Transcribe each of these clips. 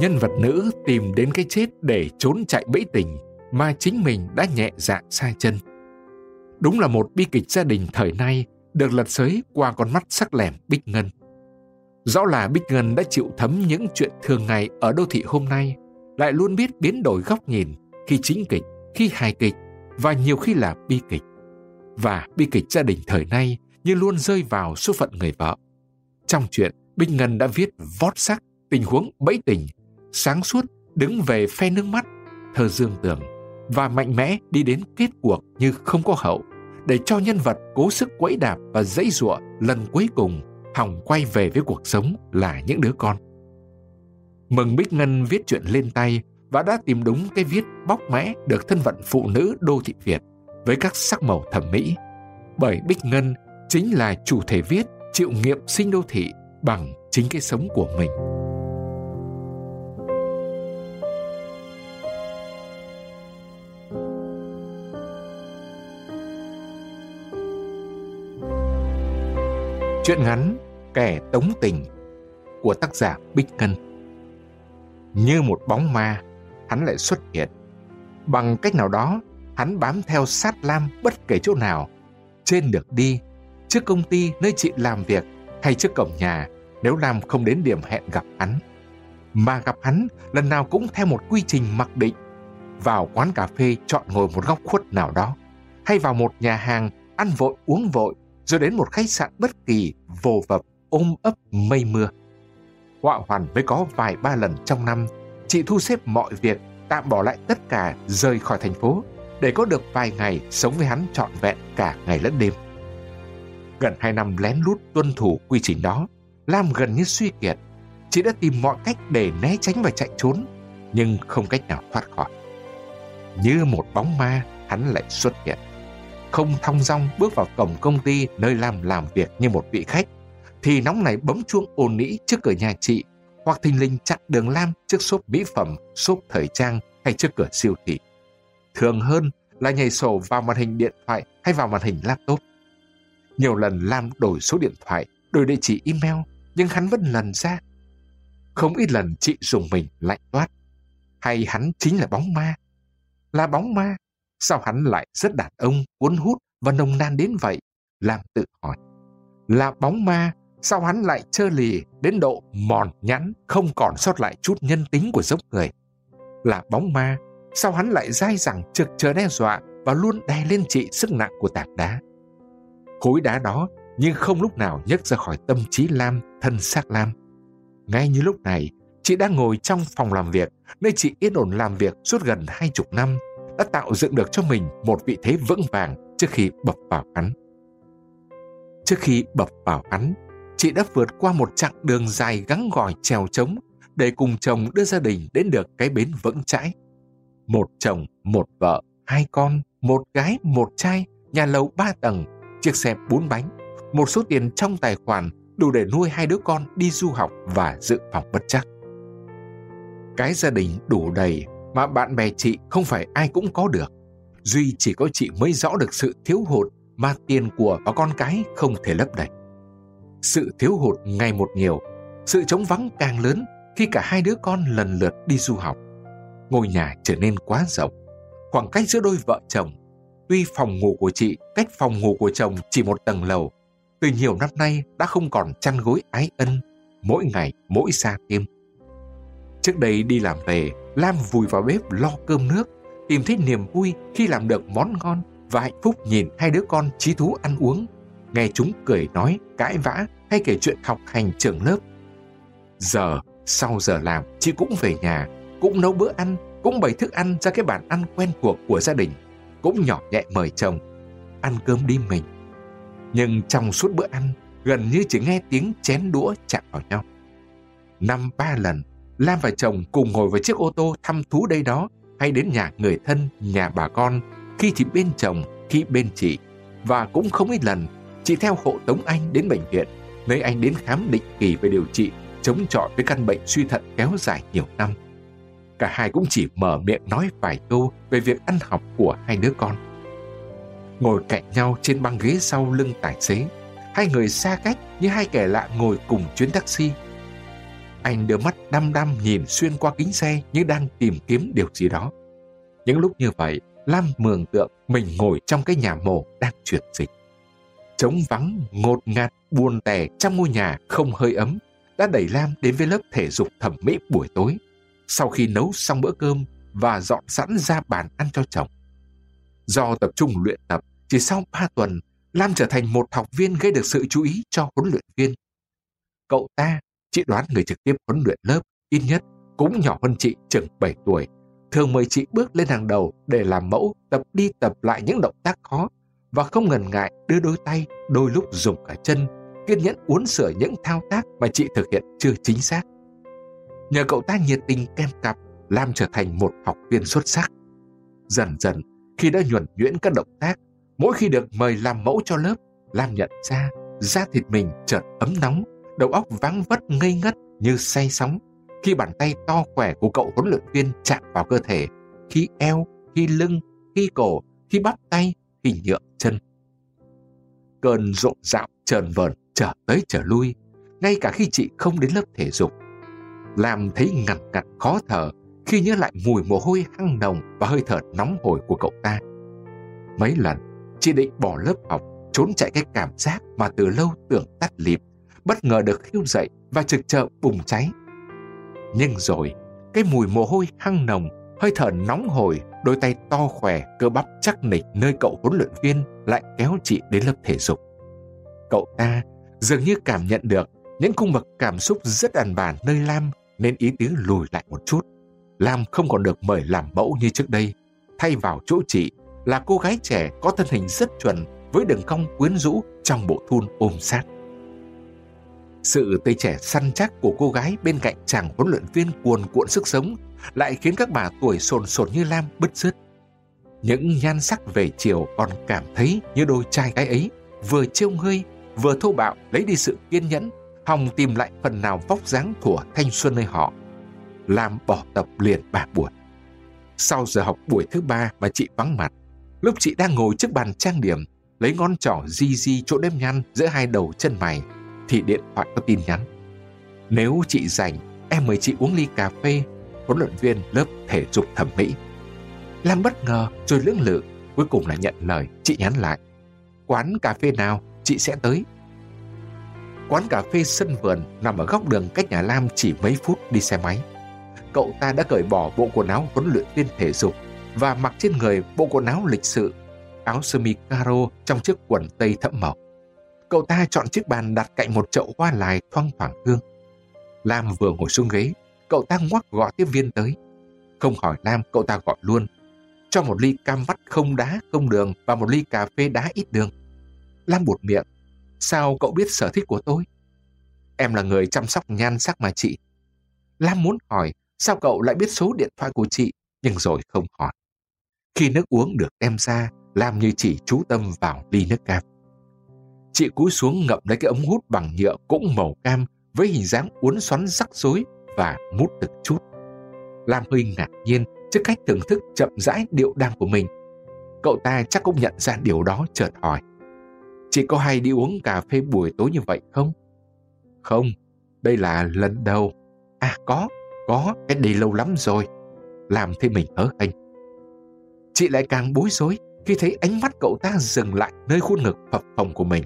nhân vật nữ tìm đến cái chết để trốn chạy bẫy tình mà chính mình đã nhẹ dạ sai chân. Đúng là một bi kịch gia đình thời nay được lật sới qua con mắt sắc lẻm Bích Ngân. Rõ là Bích Ngân đã chịu thấm những chuyện thường ngày ở đô thị hôm nay, lại luôn biết biến đổi góc nhìn khi chính kịch, khi hài kịch và nhiều khi là bi kịch. Và bi kịch gia đình thời nay như luôn rơi vào số phận người vợ. Trong chuyện, Bích Ngân đã viết vót sắc tình huống bẫy tình, sáng suốt đứng về phe nước mắt, thơ dương tưởng và mạnh mẽ đi đến kết cuộc như không có hậu để cho nhân vật cố sức quẫy đạp và dãy giụa lần cuối cùng hòng quay về với cuộc sống là những đứa con. Mừng Bích Ngân viết chuyện lên tay và đã tìm đúng cái viết bóc mẽ được thân phận phụ nữ đô thị Việt với các sắc màu thẩm mỹ. Bởi Bích Ngân chính là chủ thể viết chịu nghiệm sinh đô thị bằng chính cái sống của mình. Chuyện ngắn Kẻ Tống Tình của tác giả Bích Ngân. Như một bóng ma, hắn lại xuất hiện. Bằng cách nào đó, hắn bám theo sát Lam bất kể chỗ nào, trên được đi, trước công ty nơi chị làm việc hay trước cổng nhà nếu Lam không đến điểm hẹn gặp hắn. Mà gặp hắn lần nào cũng theo một quy trình mặc định. Vào quán cà phê chọn ngồi một góc khuất nào đó, hay vào một nhà hàng ăn vội uống vội rồi đến một khách sạn bất kỳ vồ vập ôm ấp mây mưa. Họa hoàn mới có vài ba lần trong năm, chị thu xếp mọi việc, tạm bỏ lại tất cả rời khỏi thành phố để có được vài ngày sống với hắn trọn vẹn cả ngày lẫn đêm. Gần hai năm lén lút tuân thủ quy trình đó, Lam gần như suy kiệt. Chị đã tìm mọi cách để né tránh và chạy trốn, nhưng không cách nào thoát khỏi. Như một bóng ma, hắn lại xuất hiện không thong dong bước vào cổng công ty nơi Lam làm việc như một vị khách, thì nóng này bấm chuông ồn nĩ trước cửa nhà chị, hoặc thình lình chặn đường Lam trước shop mỹ phẩm, shop thời trang hay trước cửa siêu thị. Thường hơn là nhảy sổ vào màn hình điện thoại hay vào màn hình laptop. Nhiều lần Lam đổi số điện thoại, đổi địa chỉ email, nhưng hắn vẫn lần ra. Không ít lần chị dùng mình lạnh toát. Hay hắn chính là bóng ma? Là bóng ma Sao hắn lại rất đàn ông, cuốn hút và nồng nàn đến vậy? Lam tự hỏi. Là bóng ma, sao hắn lại trơ lì đến độ mòn nhẵn, không còn sót lại chút nhân tính của dốc người? Là bóng ma, sao hắn lại dai dẳng trực chờ đe dọa và luôn đè lên chị sức nặng của tảng đá? Khối đá đó nhưng không lúc nào nhấc ra khỏi tâm trí Lam, thân xác Lam. Ngay như lúc này, chị đang ngồi trong phòng làm việc, nơi chị yên ổn làm việc suốt gần hai chục năm đã tạo dựng được cho mình một vị thế vững vàng trước khi bập vào hắn. Trước khi bập vào hắn, chị đã vượt qua một chặng đường dài gắng gỏi trèo trống để cùng chồng đưa gia đình đến được cái bến vững chãi. Một chồng, một vợ, hai con, một gái, một trai, nhà lầu ba tầng, chiếc xe bốn bánh, một số tiền trong tài khoản đủ để nuôi hai đứa con đi du học và dự phòng bất chắc. Cái gia đình đủ đầy mà bạn bè chị không phải ai cũng có được. Duy chỉ có chị mới rõ được sự thiếu hụt mà tiền của và con cái không thể lấp đầy. Sự thiếu hụt ngày một nhiều, sự trống vắng càng lớn khi cả hai đứa con lần lượt đi du học. Ngôi nhà trở nên quá rộng, khoảng cách giữa đôi vợ chồng. Tuy phòng ngủ của chị cách phòng ngủ của chồng chỉ một tầng lầu, từ nhiều năm nay đã không còn chăn gối ái ân, mỗi ngày mỗi xa thêm. Trước đây đi làm về, Lam vùi vào bếp lo cơm nước, tìm thấy niềm vui khi làm được món ngon và hạnh phúc nhìn hai đứa con trí thú ăn uống, nghe chúng cười nói, cãi vã hay kể chuyện học hành trường lớp. Giờ, sau giờ làm, chị cũng về nhà, cũng nấu bữa ăn, cũng bày thức ăn ra cái bàn ăn quen thuộc của gia đình, cũng nhỏ nhẹ mời chồng, ăn cơm đi mình. Nhưng trong suốt bữa ăn, gần như chỉ nghe tiếng chén đũa chạm vào nhau. Năm ba lần, Lam và chồng cùng ngồi vào chiếc ô tô thăm thú đây đó hay đến nhà người thân, nhà bà con, khi thì bên chồng, khi bên chị. Và cũng không ít lần, chị theo hộ tống anh đến bệnh viện, nơi anh đến khám định kỳ về điều trị, chống chọi với căn bệnh suy thận kéo dài nhiều năm. Cả hai cũng chỉ mở miệng nói vài câu về việc ăn học của hai đứa con. Ngồi cạnh nhau trên băng ghế sau lưng tài xế, hai người xa cách như hai kẻ lạ ngồi cùng chuyến taxi anh đưa mắt đăm đăm nhìn xuyên qua kính xe như đang tìm kiếm điều gì đó. Những lúc như vậy, Lam mường tượng mình ngồi trong cái nhà mồ đang chuyển dịch. Trống vắng, ngột ngạt, buồn tẻ trong ngôi nhà không hơi ấm đã đẩy Lam đến với lớp thể dục thẩm mỹ buổi tối. Sau khi nấu xong bữa cơm và dọn sẵn ra bàn ăn cho chồng. Do tập trung luyện tập, chỉ sau 3 tuần, Lam trở thành một học viên gây được sự chú ý cho huấn luyện viên. Cậu ta, chị đoán người trực tiếp huấn luyện lớp, ít nhất cũng nhỏ hơn chị chừng 7 tuổi, thường mời chị bước lên hàng đầu để làm mẫu tập đi tập lại những động tác khó và không ngần ngại đưa đôi tay, đôi lúc dùng cả chân, kiên nhẫn uốn sửa những thao tác mà chị thực hiện chưa chính xác. Nhờ cậu ta nhiệt tình kèm cặp, Lam trở thành một học viên xuất sắc. Dần dần, khi đã nhuần nhuyễn các động tác, mỗi khi được mời làm mẫu cho lớp, Lam nhận ra da thịt mình chợt ấm nóng, đầu óc vắng vất ngây ngất như say sóng khi bàn tay to khỏe của cậu huấn luyện viên chạm vào cơ thể, khi eo, khi lưng, khi cổ, khi bắp tay, khi nhựa chân. Cơn rộn rạo trờn vờn trở tới trở lui, ngay cả khi chị không đến lớp thể dục. Làm thấy ngặt ngặt khó thở khi nhớ lại mùi mồ hôi hăng nồng và hơi thở nóng hổi của cậu ta. Mấy lần, chị định bỏ lớp học, trốn chạy cái cảm giác mà từ lâu tưởng tắt lịm, bất ngờ được khiêu dậy và trực chợ bùng cháy. Nhưng rồi, cái mùi mồ hôi hăng nồng, hơi thở nóng hổi, đôi tay to khỏe, cơ bắp chắc nịch nơi cậu huấn luyện viên lại kéo chị đến lớp thể dục. Cậu ta dường như cảm nhận được những cung bậc cảm xúc rất đàn bản nơi Lam nên ý tứ lùi lại một chút. Lam không còn được mời làm mẫu như trước đây. Thay vào chỗ chị là cô gái trẻ có thân hình rất chuẩn với đường cong quyến rũ trong bộ thun ôm sát. Sự tươi trẻ săn chắc của cô gái bên cạnh chàng huấn luyện viên cuồn cuộn sức sống lại khiến các bà tuổi sồn sồn như Lam, bứt rứt. Những nhan sắc về chiều còn cảm thấy như đôi trai gái ấy vừa trêu ngươi vừa thô bạo lấy đi sự kiên nhẫn, hòng tìm lại phần nào vóc dáng thủa thanh xuân nơi họ, làm bỏ tập liền ba buổi sau giờ học buổi thứ ba mà chị vắng mặt, lúc chị đang ngồi trước bàn trang điểm, lấy ngón trỏ di di chỗ đếm nhăn giữa hai đầu chân mày thì điện thoại có tin nhắn nếu chị rảnh em mời chị uống ly cà phê huấn luyện viên lớp thể dục thẩm mỹ Lam bất ngờ rồi lưỡng lự cuối cùng là nhận lời chị nhắn lại quán cà phê nào chị sẽ tới quán cà phê sân vườn nằm ở góc đường cách nhà Lam chỉ mấy phút đi xe máy. Cậu ta đã cởi bỏ bộ quần áo huấn luyện viên thể dục và mặc trên người bộ quần áo lịch sự, áo sơ mi caro trong chiếc quần tây thẫm màu. Cậu ta chọn chiếc bàn đặt cạnh một chậu hoa lài thoang thoảng hương. Lam vừa ngồi xuống ghế, cậu ta ngoắc gọi tiếp viên tới. Không hỏi Lam, cậu ta gọi luôn. Cho một ly cam vắt không đá, không đường và một ly cà phê đá ít đường. Lam buột miệng, Sao cậu biết sở thích của tôi? Em là người chăm sóc nhan sắc mà chị. Lam muốn hỏi sao cậu lại biết số điện thoại của chị, nhưng rồi không hỏi. Khi nước uống được đem ra, Lam như chỉ chú tâm vào ly nước cam. Chị cúi xuống ngậm lấy cái ống hút bằng nhựa cũng màu cam với hình dáng uốn xoắn rắc rối và mút được chút. Lam hơi ngạc nhiên trước cách thưởng thức chậm rãi điệu đam của mình. Cậu ta chắc cũng nhận ra điều đó chợt hỏi. Chị có hay đi uống cà phê buổi tối như vậy không? Không, đây là lần đầu. À có, có, cái đi lâu lắm rồi. Làm thế mình hớ anh Chị lại càng bối rối khi thấy ánh mắt cậu ta dừng lại nơi khuôn ngực phập phồng của mình.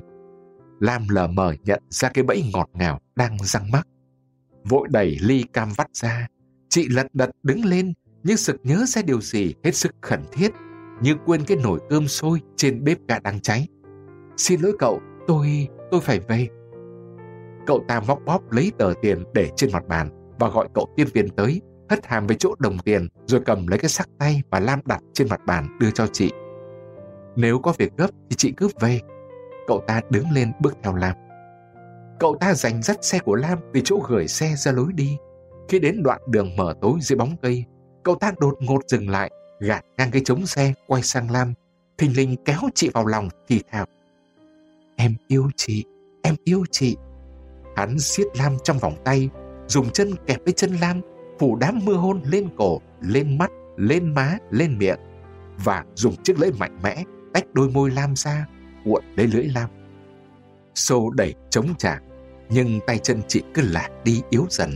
Lam lờ mờ nhận ra cái bẫy ngọt ngào đang răng mắc. Vội đẩy ly cam vắt ra, chị lật đật đứng lên nhưng sực nhớ ra điều gì hết sức khẩn thiết như quên cái nồi cơm sôi trên bếp ga đang cháy. Xin lỗi cậu, tôi, tôi phải về. Cậu ta móc bóp lấy tờ tiền để trên mặt bàn và gọi cậu tiếp viên tới, hất hàm về chỗ đồng tiền rồi cầm lấy cái sắc tay mà Lam đặt trên mặt bàn đưa cho chị. Nếu có việc gấp thì chị cứ về. Cậu ta đứng lên bước theo Lam. Cậu ta giành dắt xe của Lam từ chỗ gửi xe ra lối đi. Khi đến đoạn đường mở tối dưới bóng cây, cậu ta đột ngột dừng lại, gạt ngang cái trống xe, quay sang Lam, thình lình kéo chị vào lòng thì thào. Em yêu chị, em yêu chị. Hắn siết Lam trong vòng tay, dùng chân kẹp lấy chân Lam, phủ đám mưa hôn lên cổ, lên mắt, lên má, lên miệng và dùng chiếc lưỡi mạnh mẽ tách đôi môi Lam ra, cuộn lấy lưỡi Lam. Xô đẩy chống trả, nhưng tay chân chị cứ lạc đi yếu dần.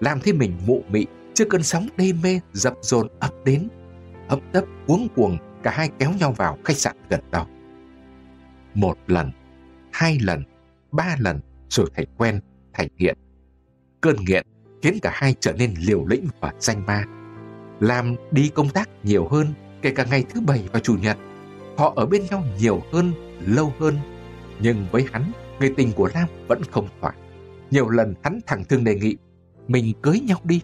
làm thế mình mụ mị trước cơn sóng đê mê dập dồn ập đến. Hấp tấp cuống cuồng cả hai kéo nhau vào khách sạn gần đó. Một lần, hai lần, ba lần rồi thành quen, thành nghiện. Cơn nghiện khiến cả hai trở nên liều lĩnh và danh ma. Làm đi công tác nhiều hơn, kể cả ngày thứ bảy và chủ nhật. Họ ở bên nhau nhiều hơn, lâu hơn. Nhưng với hắn, người tình của Lam vẫn không thỏa. Nhiều lần hắn thẳng thừng đề nghị, mình cưới nhau đi.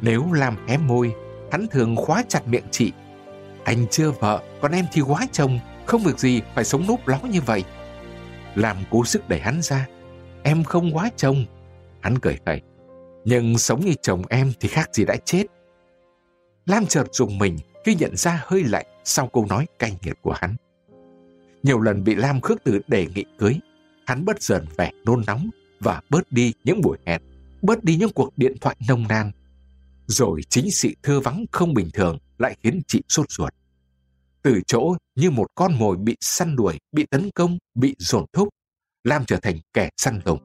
Nếu Lam hé môi, hắn thường khóa chặt miệng chị. Anh chưa vợ, còn em thì quá chồng, không việc gì phải sống núp ló như vậy. Lam cố sức đẩy hắn ra. Em không quá chồng. Hắn cười khẩy. Nhưng sống như chồng em thì khác gì đã chết. Lam chợt dùng mình khi nhận ra hơi lạnh sau câu nói cay nghiệt của hắn. Nhiều lần bị Lam khước từ đề nghị cưới, hắn bất dần vẻ nôn nóng và bớt đi những buổi hẹn, bớt đi những cuộc điện thoại nông nan. Rồi chính sự thưa vắng không bình thường lại khiến chị sốt ruột. Từ chỗ như một con mồi bị săn đuổi, bị tấn công, bị dồn thúc, Lam trở thành kẻ săn lùng.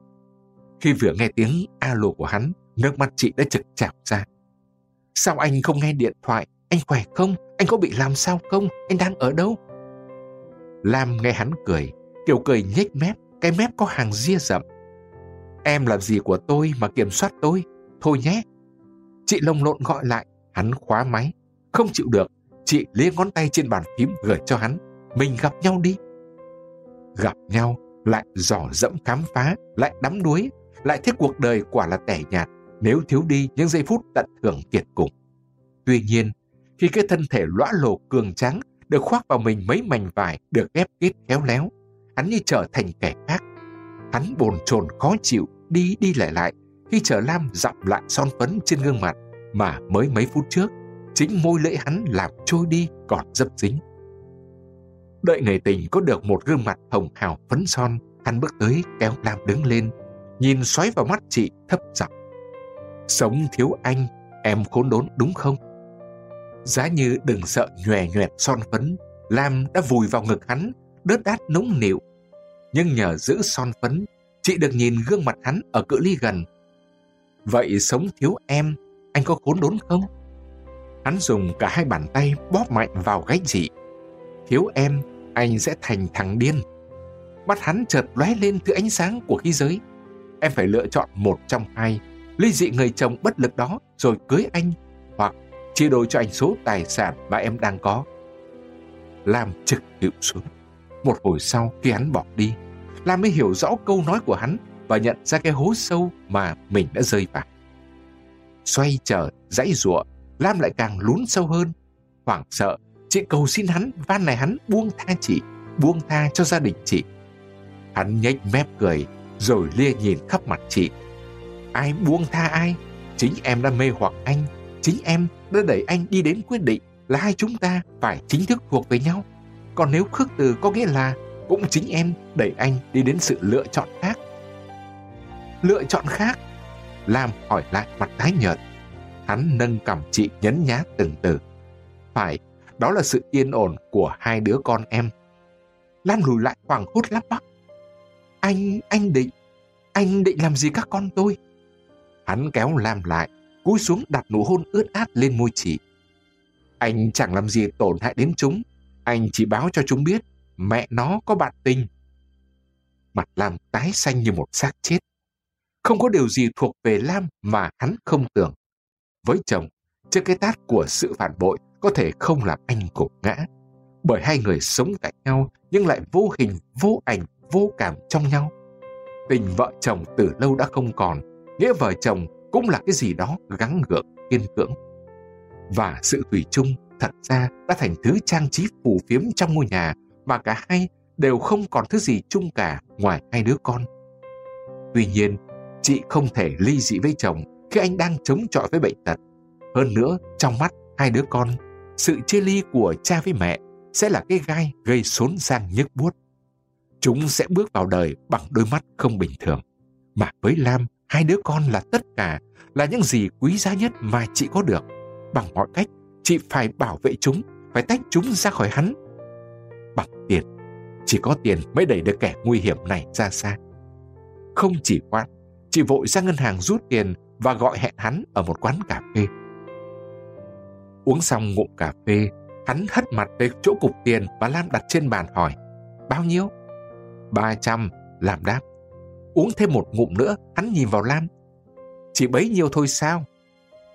Khi vừa nghe tiếng alo của hắn, nước mắt chị đã trực trào ra. Sao anh không nghe điện thoại? Anh khỏe không? Anh có bị làm sao không? Anh đang ở đâu? Lam nghe hắn cười, kiểu cười nhếch mép, cái mép có hàng ria rậm. Em làm gì của tôi mà kiểm soát tôi? Thôi nhé. Chị lồng lộn gọi lại, hắn khóa máy. Không chịu được, chị lia ngón tay trên bàn phím gửi cho hắn. Mình gặp nhau đi. Gặp nhau, lại dò dẫm khám phá, lại đắm đuối, lại thấy cuộc đời quả là tẻ nhạt nếu thiếu đi những giây phút tận hưởng kiệt cùng. Tuy nhiên, khi cái thân thể lõa lồ cường tráng được khoác vào mình mấy mảnh vải được ép kết khéo léo, hắn như trở thành kẻ khác. Hắn bồn chồn khó chịu, đi đi lại lại khi chờ Lam dặm lại son phấn trên gương mặt mà mới mấy phút trước chính môi lưỡi hắn làm trôi đi còn dấp dính. Đợi người tình có được một gương mặt hồng hào phấn son, hắn bước tới kéo Lam đứng lên, nhìn xoáy vào mắt chị thấp giọng. Sống thiếu anh, em khốn đốn đúng không? Giá như đừng sợ nhòe nhoẹt son phấn, Lam đã vùi vào ngực hắn, đớt đát nũng nịu. Nhưng nhờ giữ son phấn, chị được nhìn gương mặt hắn ở cự ly gần. Vậy sống thiếu em, anh có khốn đốn không? Hắn dùng cả hai bàn tay bóp mạnh vào gáy chị. Thiếu em, anh sẽ thành thằng điên. Mắt hắn chợt lóe lên thứ ánh sáng của khí giới. Em phải lựa chọn một trong hai, ly dị người chồng bất lực đó rồi cưới anh, hoặc chia đôi cho anh số tài sản mà em đang có. Lam trực hiệu xuống. Một hồi sau khi hắn bỏ đi, Lam mới hiểu rõ câu nói của hắn và nhận ra cái hố sâu mà mình đã rơi vào. Xoay trở, dãy ruộng, Lam lại càng lún sâu hơn. Hoảng sợ, chị cầu xin hắn, van này hắn buông tha chị, buông tha cho gia đình chị. Hắn nhếch mép cười, rồi lia nhìn khắp mặt chị. Ai buông tha ai? Chính em đã mê hoặc anh, chính em đã đẩy anh đi đến quyết định là hai chúng ta phải chính thức thuộc về nhau. Còn nếu khước từ có nghĩa là cũng chính em đẩy anh đi đến sự lựa chọn khác. Lựa chọn khác? Lam hỏi lại mặt tái nhợt. Hắn nâng cầm chị nhấn nhá từng từ. Phải, đó là sự yên ổn của hai đứa con em. Lam lùi lại khoảng hốt lắp bắp. Anh, anh định, anh định làm gì các con tôi? Hắn kéo Lam lại, cúi xuống đặt nụ hôn ướt át lên môi chị. Anh chẳng làm gì tổn hại đến chúng, anh chỉ báo cho chúng biết mẹ nó có bạn tình. Mặt Lam tái xanh như một xác chết. Không có điều gì thuộc về Lam mà hắn không tưởng. Với chồng, trước cái tát của sự phản bội có thể không làm anh gục ngã. Bởi hai người sống cạnh nhau nhưng lại vô hình, vô ảnh, vô cảm trong nhau. Tình vợ chồng từ lâu đã không còn, nghĩa vợ chồng cũng là cái gì đó gắng gượng, kiên cưỡng. Và sự thủy chung thật ra đã thành thứ trang trí phù phiếm trong ngôi nhà mà cả hai đều không còn thứ gì chung cả ngoài hai đứa con. Tuy nhiên, chị không thể ly dị với chồng khi anh đang chống chọi với bệnh tật. Hơn nữa, trong mắt hai đứa con, sự chia ly của cha với mẹ sẽ là cái gai gây xốn sang nhức buốt. Chúng sẽ bước vào đời bằng đôi mắt không bình thường. Mà với Lam, hai đứa con là tất cả, là những gì quý giá nhất mà chị có được. Bằng mọi cách, chị phải bảo vệ chúng, phải tách chúng ra khỏi hắn. Bằng tiền, chỉ có tiền mới đẩy được kẻ nguy hiểm này ra xa. Không chỉ khoan, chị vội ra ngân hàng rút tiền và gọi hẹn hắn ở một quán cà phê. Uống xong ngụm cà phê, hắn hất mặt về chỗ cục tiền mà Lam đặt trên bàn hỏi. Bao nhiêu? 300, Lam đáp. Uống thêm một ngụm nữa, hắn nhìn vào Lam. Chỉ bấy nhiêu thôi sao?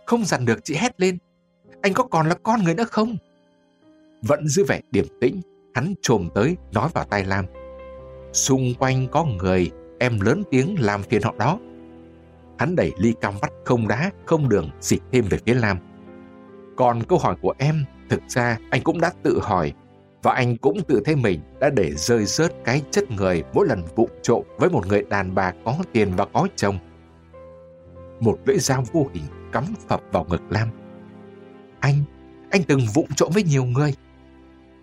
Không dằn được chị hét lên. Anh có còn là con người nữa không? Vẫn giữ vẻ điềm tĩnh, hắn trồm tới nói vào tai Lam. Xung quanh có người, em lớn tiếng làm phiền họ đó. Hắn đẩy ly cam vắt không đá, không đường, xịt thêm về phía Lam. Còn câu hỏi của em, thực ra anh cũng đã tự hỏi và anh cũng tự thấy mình đã để rơi rớt cái chất người mỗi lần vụng trộm với một người đàn bà có tiền và có chồng. Một lưỡi dao vô hình cắm phập vào ngực Lam. Anh, anh từng vụng trộm với nhiều người.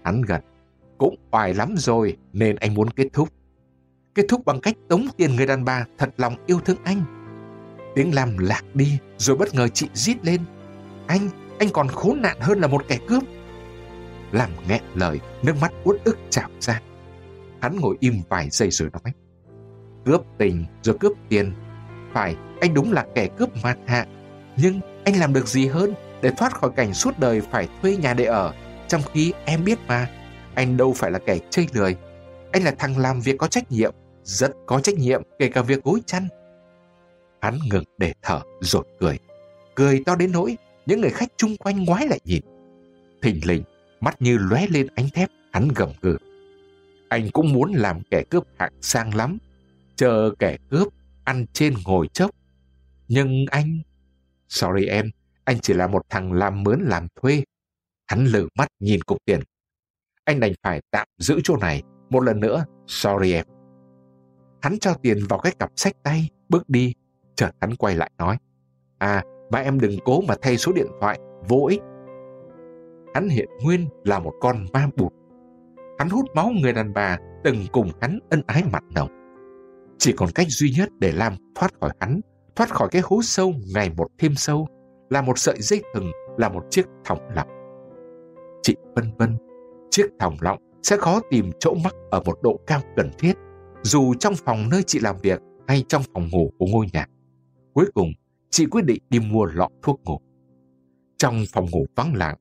Hắn gật, cũng oài lắm rồi nên anh muốn kết thúc. Kết thúc bằng cách tống tiền người đàn bà thật lòng yêu thương anh. Tiếng Lam lạc đi rồi bất ngờ chị rít lên. Anh, anh còn khốn nạn hơn là một kẻ cướp làm nghẹn lời, nước mắt uất ức trào ra. Hắn ngồi im vài giây rồi nói, cướp tình rồi cướp tiền. Phải, anh đúng là kẻ cướp mạt hạ, nhưng anh làm được gì hơn để thoát khỏi cảnh suốt đời phải thuê nhà để ở, trong khi em biết mà, anh đâu phải là kẻ chơi lười. Anh là thằng làm việc có trách nhiệm, rất có trách nhiệm kể cả việc gối chăn. Hắn ngừng để thở rồi cười. Cười to đến nỗi những người khách chung quanh ngoái lại nhìn. Thình lình mắt như lóe lên ánh thép, hắn gầm gừ. Anh cũng muốn làm kẻ cướp hạng sang lắm, chờ kẻ cướp ăn trên ngồi chốc. Nhưng anh... Sorry em, anh chỉ là một thằng làm mướn làm thuê. Hắn lử mắt nhìn cục tiền. Anh đành phải tạm giữ chỗ này. Một lần nữa, sorry em. Hắn cho tiền vào cái cặp sách tay, bước đi. Chợt hắn quay lại nói. À, mà em đừng cố mà thay số điện thoại, vô ích hắn hiện nguyên là một con ma bụt. Hắn hút máu người đàn bà từng cùng hắn ân ái mặt nồng. Chỉ còn cách duy nhất để làm thoát khỏi hắn, thoát khỏi cái hố sâu ngày một thêm sâu, là một sợi dây thừng, là một chiếc thòng lọng. Chị vân vân, chiếc thòng lọng sẽ khó tìm chỗ mắc ở một độ cao cần thiết, dù trong phòng nơi chị làm việc hay trong phòng ngủ của ngôi nhà. Cuối cùng, chị quyết định đi mua lọ thuốc ngủ. Trong phòng ngủ vắng lặng,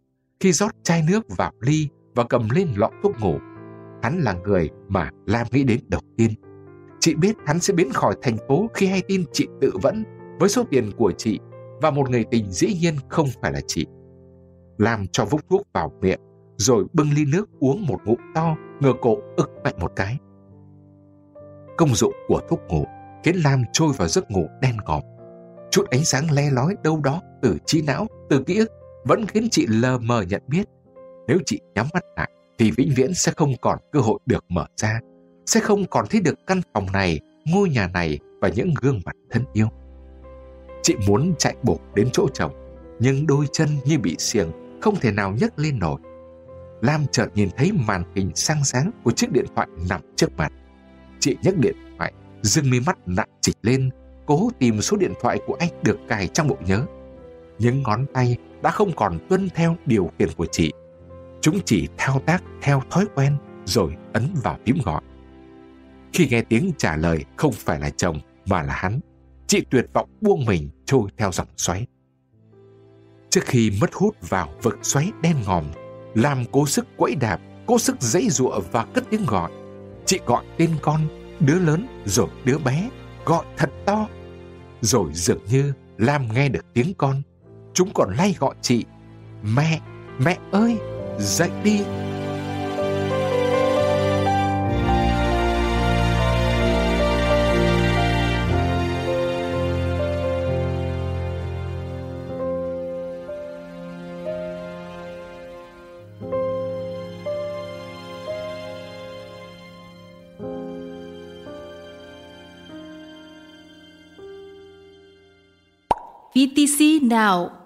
khi rót chai nước vào ly và cầm lên lọ thuốc ngủ. Hắn là người mà Lam nghĩ đến đầu tiên. Chị biết hắn sẽ biến khỏi thành phố khi hay tin chị tự vẫn với số tiền của chị và một người tình dĩ nhiên không phải là chị. Lam cho vúc thuốc vào miệng rồi bưng ly nước uống một ngụm to, ngửa cổ ức mạnh một cái. Công dụng của thuốc ngủ khiến Lam trôi vào giấc ngủ đen ngòm. Chút ánh sáng le lói đâu đó từ trí não, từ ký ức vẫn khiến chị lờ mờ nhận biết nếu chị nhắm mắt lại thì vĩnh viễn sẽ không còn cơ hội được mở ra, sẽ không còn thấy được căn phòng này, ngôi nhà này và những gương mặt thân yêu. Chị muốn chạy bộ đến chỗ chồng, nhưng đôi chân như bị xiềng, không thể nào nhấc lên nổi. Lam chợt nhìn thấy màn hình sang sáng của chiếc điện thoại nằm trước mặt. Chị nhấc điện thoại, dưng mi mắt nặng trịch lên, cố tìm số điện thoại của anh được cài trong bộ nhớ. Những ngón tay đã không còn tuân theo điều khiển của chị. Chúng chỉ thao tác theo thói quen rồi ấn vào phím gọi. Khi nghe tiếng trả lời không phải là chồng mà là hắn, chị tuyệt vọng buông mình trôi theo dòng xoáy. Trước khi mất hút vào vực xoáy đen ngòm, làm cố sức quẫy đạp, cố sức dãy giụa và cất tiếng gọi. Chị gọi tên con, đứa lớn rồi đứa bé, gọi thật to. Rồi dường như Lam nghe được tiếng con chúng còn lay gọi chị mẹ mẹ ơi dậy đi. VTC Now